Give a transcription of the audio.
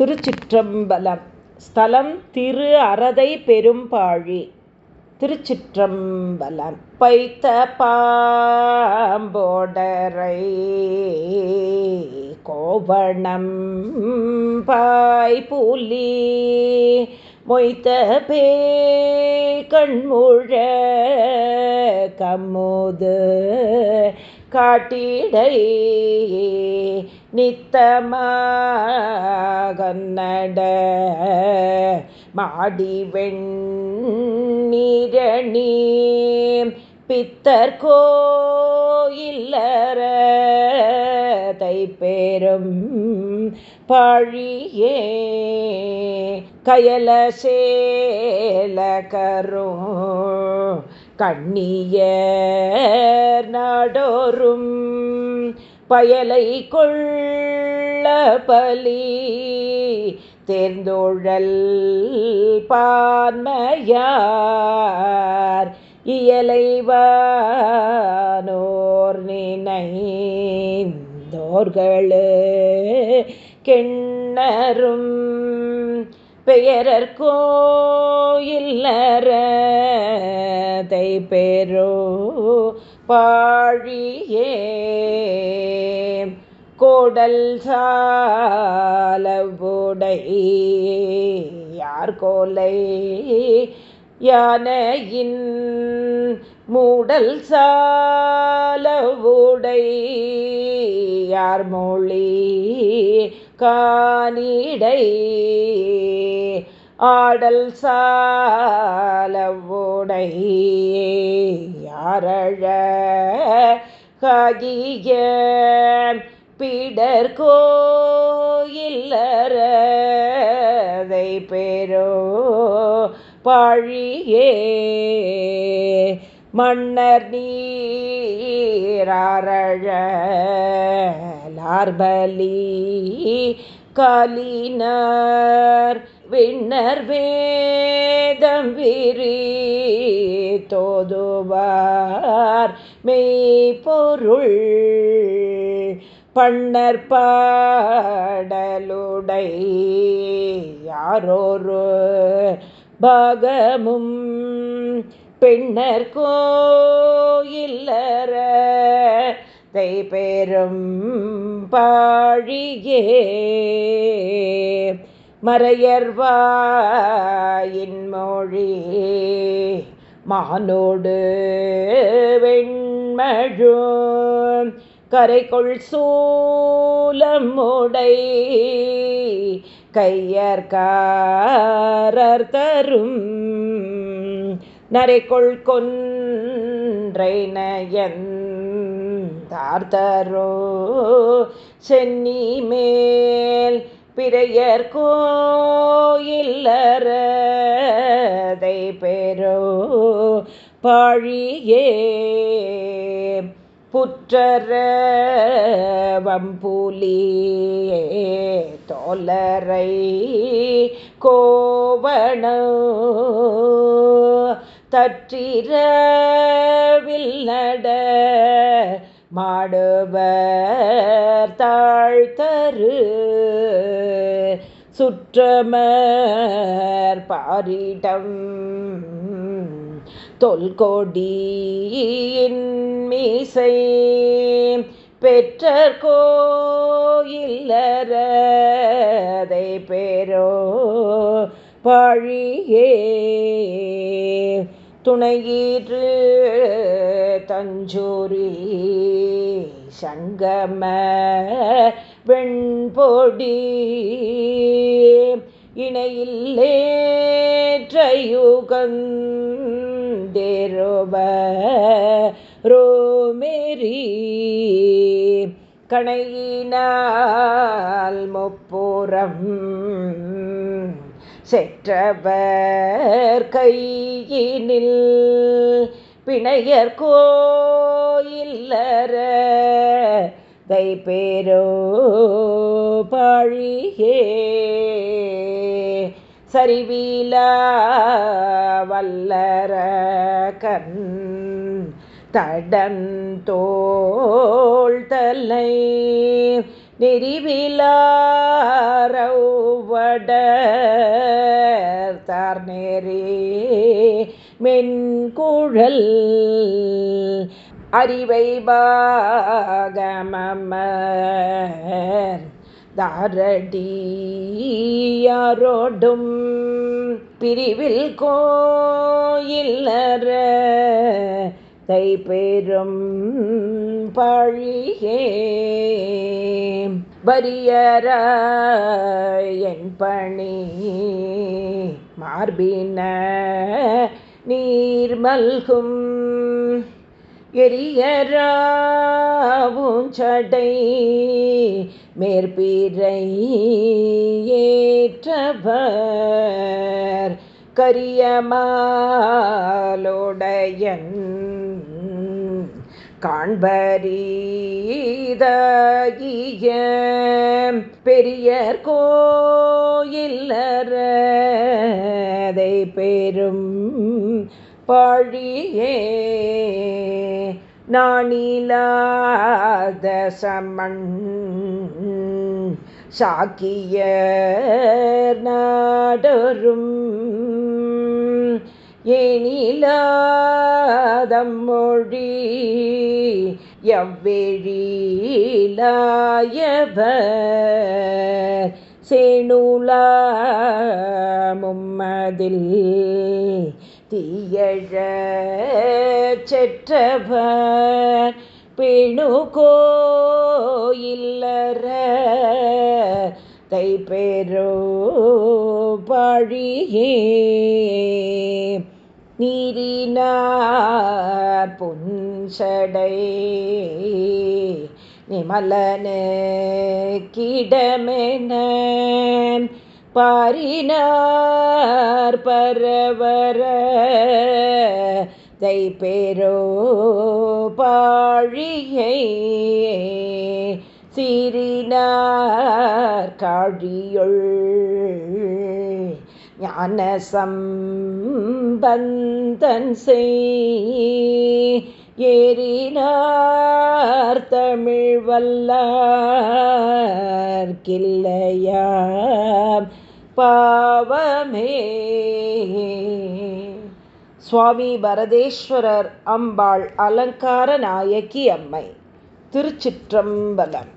திருச்சிற்றம்பலம். ஸ்தலம் திரு அறதை பெரும்பாழி. திருச்சிற்றம்பலம். பைத்த பாம்போடரை கோவணம் பாய்புலி. மொய்த்த பே கண்முழ கம்முது காட்டிடை நித்தமாகன்னட மாடி வெண்ணீரணி பித்தர் கோயில்லற தைப்பேரும் பழியே கயல சேல கரும் கண்ணிய நடோரும் பயலை கொள்ள பலி தேர்ந்தோழல் பான்மையார் இயலைவானோர் நினைந்தோர்களு. கெண்ணரும் பெயரர் கோயில்லரை பெரோ பாழியே. கோடல் சாலவுடை. யார் கோலை? யானையின் மூடல் சாலவுடை. யார் மொழி? காணிடை ஆடல் சாலவுடை யாரழ காகிய பிடர் கோயில்லரை பெரோ பழியே. மன்னர் நீரழ லார்பலி கலினர் விண்ணர் வேதம் விரி தோதுவார் மெய்பொருள் பண்ணர் பாடலுடை யாரோரு பாகமும் பின்னர் கோயில்லற தை பெரும் பாழியே மறையர்வாயின் மொழி மானோடு வெண்மழு கரைக்குள் சூலமுடை கையர்காரர் தரும் நரைக்குள் கொன்றை நயன் தார்தரோ சென்னி மேல் பிறையர் கோயில்லரை பெறோ பாழியே. புற்றர வம்புலியே தோலரை கோவண. தற்றிரவில் நட மாடுவர் சுற்றமர் பாரிடம் தொல்கொடியின் மீசை பெற்றர் கோயில்லரை பெரோ பழியே துணையீற்று தஞ்சூரி சங்கம வெண்பொடி இணையில்லேற்றயுகந்தேரோப ரோமேரி கணையினால் முப்புறம் செற்றவர் கையினில் பிணையர் கோயில்லற தை பேரோ பழியே சரிவீல வல்லர கண் தடன் தோள் தலை. நெறிவிலாரவடர் தார் நேரே மென்குழல் அறிவை பாகமமர். தாரடியாரோடும் பிரிவில் கோயில்லற தை பெரும் பழியே வரியர என் பணி. மார்பின நீர்மல்கும் எரியராவுஞ்சடை மேற்பிரை ஏற்றவர் கரியமாலோடையன் காண்பரீதகிய பெரியர் கோயில்லறதை பெரும் பழியே நாணிலாத சமண் சாக்கிய நாடரும். ஏனிலாதம் மொழி எவ்வெழிலாயவர். சேணுலா மும்மதில் தீயழ செற்றவர் பிணுகோயில்லற தைப்பெரோ பழியே. நீரினார் புன்சடை நிமலன கிடமென பாரினார் பரவர தைப்பெரோ பாழியை சிறினார் காழியுள் ஞான சம்பந்தன் செய் ஏறினார் தமிழ் வல்லார்கில்லையா பாவமே. சுவாமி பரதேஸ்வரர் அம்பாள் அலங்கார நாயகி அம்மை. திருச்சிற்றம்பலம்.